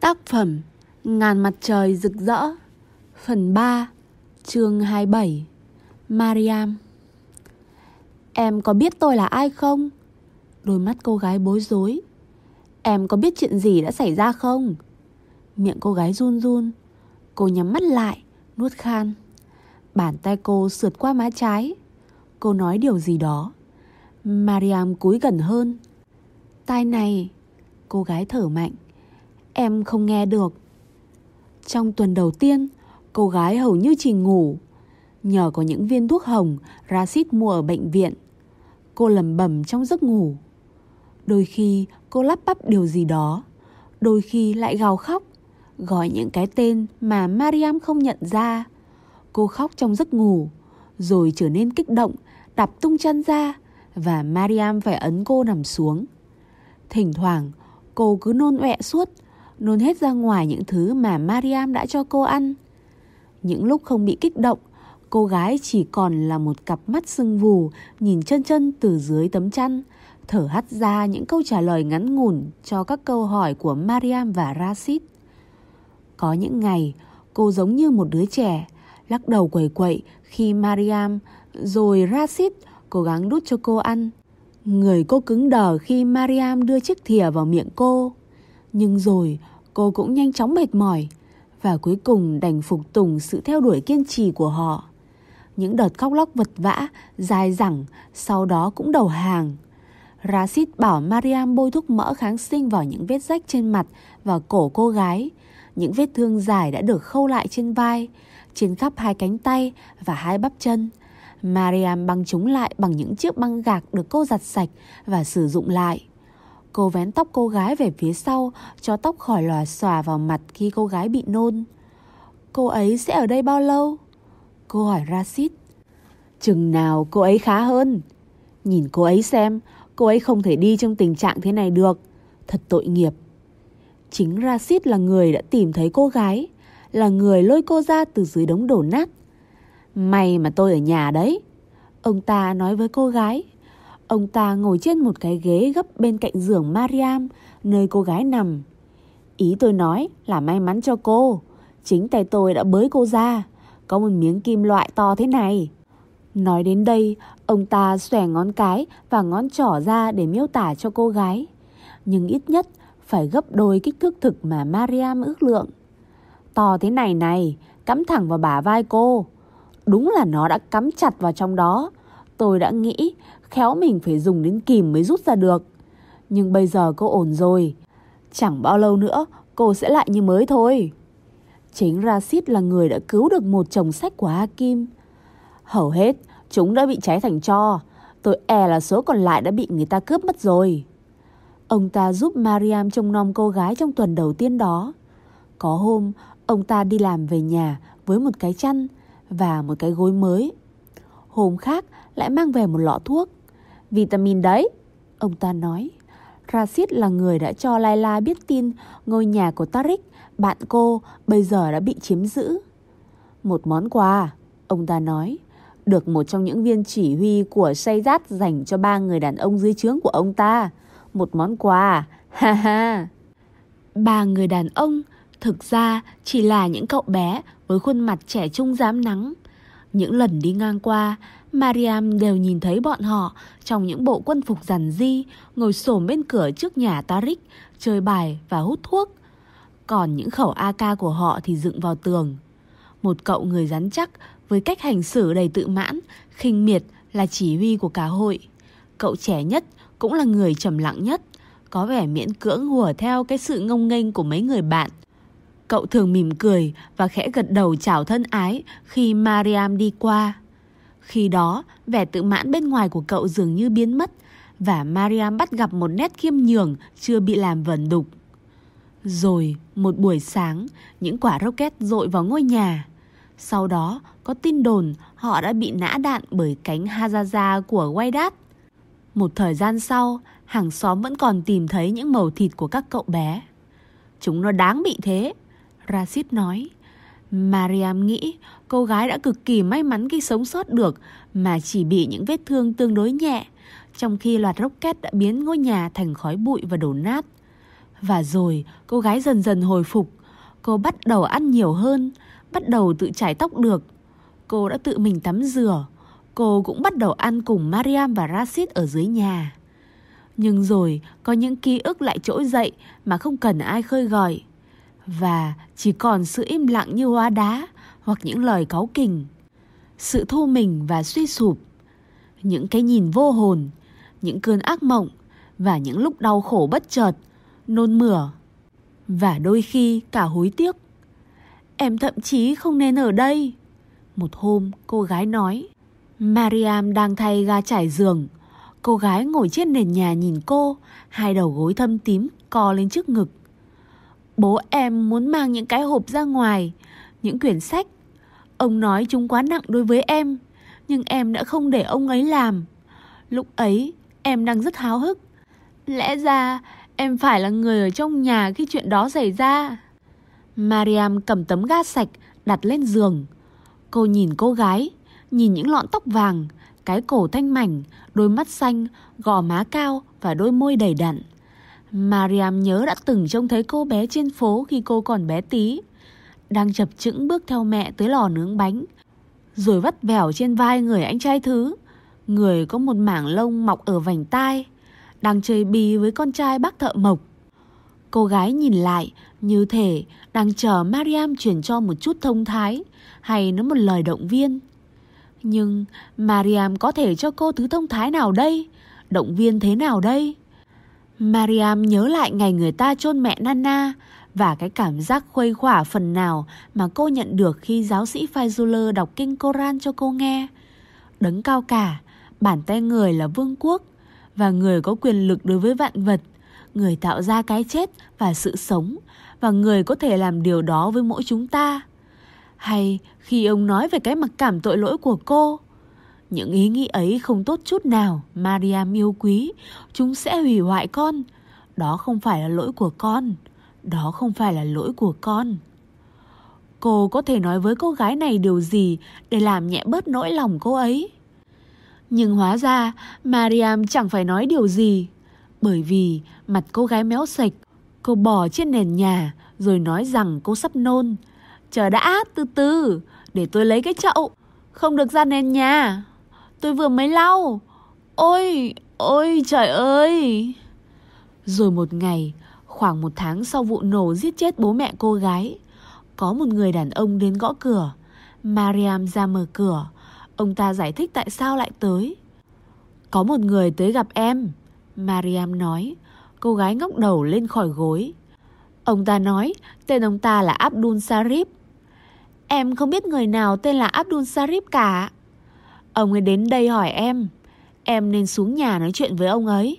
Tác phẩm Ngàn mặt trời rực rỡ, Phần 3 Chương 27 Mariam. Em có biết tôi là ai không? Đôi mắt cô gái bối rối. Em có biết chuyện gì đã xảy ra không? Miệng cô gái run run. Cô nhắm mắt lại, Nuốt khan. Bàn tay cô sượt qua má trái. Cô nói điều gì đó. Mariam cúi gần hơn. Tai này, Cô gái thở mạnh. Em không nghe được. Trong tuần đầu tiên, Cô gái hầu như chỉ ngủ. Nhờ có những viên thuốc hồng, Rashid mua ở bệnh viện. Cô lầm bầm trong giấc ngủ. Đôi khi cô lắp bắp điều gì đó, Đôi khi lại gào khóc, Gọi những cái tên mà Mariam không nhận ra. Cô khóc trong giấc ngủ, Rồi trở nên kích động, Đạp tung chân ra Và Mariam phải ấn cô nằm xuống. Thỉnh thoảng, cô cứ nôn ọe suốt nôn hết ra ngoài những thứ mà Mariam đã cho cô ăn. Những lúc không bị kích động, cô gái chỉ còn là một cặp mắt sưng vù nhìn chân chân từ dưới tấm chăn, thở hắt ra những câu trả lời ngắn ngủn cho các câu hỏi của Mariam và Rashid. Có những ngày, cô giống như một đứa trẻ, lắc đầu quẩy quậy khi Mariam rồi Rashid cố gắng đút cho cô ăn. Người cô cứng đờ khi Mariam đưa chiếc thìa vào miệng cô. Nhưng rồi cô cũng nhanh chóng mệt mỏi và cuối cùng đành phục tùng sự theo đuổi kiên trì của họ. Những đợt khóc lóc vật vã, dài dẳng, sau đó cũng đầu hàng. Rashid bảo Mariam bôi thuốc mỡ kháng sinh vào những vết rách trên mặt và cổ cô gái. Những vết thương dài đã được khâu lại trên vai, trên khắp hai cánh tay và hai bắp chân. Mariam băng chúng lại bằng những chiếc băng gạc được cô giặt sạch và sử dụng lại. Cô vén tóc cô gái về phía sau cho tóc khỏi lòa xòa vào mặt khi cô gái bị nôn. Cô ấy sẽ ở đây bao lâu? Cô hỏi Rashid. Chừng nào cô ấy khá hơn? Nhìn cô ấy xem, cô ấy không thể đi trong tình trạng thế này được. Thật tội nghiệp. Chính Rashid là người đã tìm thấy cô gái, là người lôi cô ra từ dưới đống đổ nát. May mà tôi ở nhà đấy. Ông ta nói với cô gái. Ông ta ngồi trên một cái ghế gấp bên cạnh giường Mariam, nơi cô gái nằm. Ý tôi nói là may mắn cho cô. Chính tay tôi đã bới cô ra. Có một miếng kim loại to thế này. Nói đến đây, ông ta xòe ngón cái và ngón trỏ ra để miêu tả cho cô gái. Nhưng ít nhất phải gấp đôi kích thước thực mà Mariam ước lượng. To thế này này, cắm thẳng vào bả vai cô. Đúng là nó đã cắm chặt vào trong đó. Tôi đã nghĩ khéo mình phải dùng đến kìm mới rút ra được. Nhưng bây giờ cô ổn rồi. Chẳng bao lâu nữa cô sẽ lại như mới thôi. Chính Rashid là người đã cứu được một chồng sách của Hakim. Hầu hết chúng đã bị cháy thành tro. Tôi e là số còn lại đã bị người ta cướp mất rồi. Ông ta giúp Mariam trông nom cô gái trong tuần đầu tiên đó. Có hôm, ông ta đi làm về nhà với một cái chăn và một cái gối mới. Hôm khác lại mang về một lọ thuốc. Vitamin đấy, ông ta nói. Rashid là người đã cho Laila biết tin ngôi nhà của Tariq, bạn cô, bây giờ đã bị chiếm giữ. Một món quà, ông ta nói, được một trong những viên chỉ huy của Sayzat dành cho ba người đàn ông dưới trướng của ông ta. Một món quà, ha ha. Ba người đàn ông thực ra chỉ là những cậu bé với khuôn mặt trẻ trung dám nắng. Những lần đi ngang qua, Mariam đều nhìn thấy bọn họ trong những bộ quân phục giản di, ngồi xổm bên cửa trước nhà Tarik chơi bài và hút thuốc. Còn những khẩu AK của họ thì dựng vào tường. Một cậu người rắn chắc với cách hành xử đầy tự mãn, khinh miệt là chỉ huy của cả hội. Cậu trẻ nhất cũng là người trầm lặng nhất, có vẻ miễn cưỡng hùa theo cái sự ngông nghênh của mấy người bạn. Cậu thường mỉm cười và khẽ gật đầu chào thân ái khi Mariam đi qua. Khi đó, vẻ tự mãn bên ngoài của cậu dường như biến mất và Mariam bắt gặp một nét khiêm nhường chưa bị làm vẩn đục. Rồi, một buổi sáng, những quả rocket dội vào ngôi nhà. Sau đó, có tin đồn họ đã bị nã đạn bởi cánh Hazaza của Waidat. Một thời gian sau, hàng xóm vẫn còn tìm thấy những màu thịt của các cậu bé. Chúng nó đáng bị thế, Rashid nói. Mariam nghĩ cô gái đã cực kỳ may mắn khi sống sót được mà chỉ bị những vết thương tương đối nhẹ, trong khi loạt rocket đã biến ngôi nhà thành khói bụi và đổ nát. Và rồi cô gái dần dần hồi phục. Cô bắt đầu ăn nhiều hơn, bắt đầu tự chải tóc được. Cô đã tự mình tắm rửa. Cô cũng bắt đầu ăn cùng Mariam và Rashid ở dưới nhà. Nhưng rồi có những ký ức lại trỗi dậy mà không cần ai khơi gọi. Và chỉ còn sự im lặng như hóa đá hoặc những lời cáu kỉnh. Sự thu mình và suy sụp. Những cái nhìn vô hồn, những cơn ác mộng và những lúc đau khổ bất chợt, nôn mửa. Và đôi khi cả hối tiếc. Em thậm chí không nên ở đây. Một hôm cô gái nói. Mariam đang thay ga trải giường. Cô gái ngồi trên nền nhà nhìn cô, hai đầu gối thâm tím co lên trước ngực. Bố em muốn mang những cái hộp ra ngoài, những quyển sách. Ông nói chúng quá nặng đối với em, nhưng em đã không để ông ấy làm. Lúc ấy, em đang rất háo hức. Lẽ ra, em phải là người ở trong nhà khi chuyện đó xảy ra. Mariam cầm tấm ga sạch đặt lên giường. Cô nhìn cô gái, nhìn những lọn tóc vàng, cái cổ thanh mảnh, đôi mắt xanh, gò má cao và đôi môi đầy đặn. Mariam nhớ đã từng trông thấy cô bé trên phố khi cô còn bé tí. Đang chập chững bước theo mẹ tới lò nướng bánh. Rồi vắt vẻo trên vai người anh trai thứ. Người có một mảng lông mọc ở vành tai. Đang chơi bì với con trai bác thợ mộc. Cô gái nhìn lại, như thể đang chờ Mariam chuyển cho một chút thông thái hay nói một lời động viên. Nhưng Mariam có thể cho cô thứ thông thái nào đây? Động viên thế nào đây? Mariam nhớ lại ngày người ta chôn mẹ Nana và cái cảm giác khuây khỏa phần nào mà cô nhận được khi giáo sĩ Faizuller đọc kinh Koran cho cô nghe. Đấng cao cả, bản tay người là vương quốc và người có quyền lực đối với vạn vật, người tạo ra cái chết và sự sống và người có thể làm điều đó với mỗi chúng ta. Hay khi ông nói về cái mặc cảm tội lỗi của cô, những ý nghĩ ấy không tốt chút nào, Mariam yêu quý, chúng sẽ hủy hoại con. Đó không phải là lỗi của con, đó không phải là lỗi của con. Cô có thể nói với cô gái này điều gì để làm nhẹ bớt nỗi lòng cô ấy? Nhưng hóa ra Mariam chẳng phải nói điều gì Bởi vì mặt cô gái méo sạch Cô bò trên nền nhà Rồi nói rằng cô sắp nôn Chờ đã từ từ Để tôi lấy cái chậu Không được ra nền nhà Tôi vừa mới lau. Ôi, ôi trời ơi. Rồi một ngày Khoảng một tháng sau vụ nổ giết chết bố mẹ cô gái Có một người đàn ông đến gõ cửa. Mariam ra mở cửa. Ông ta giải thích tại sao lại tới. Có một người tới gặp em Mariam nói. Cô gái ngóc đầu lên khỏi gối. Ông ta nói tên ông ta là Abdul Sarif Em không biết người nào tên là Abdul Sarif cả. Ông ấy đến đây hỏi em Em nên xuống nhà nói chuyện với ông ấy.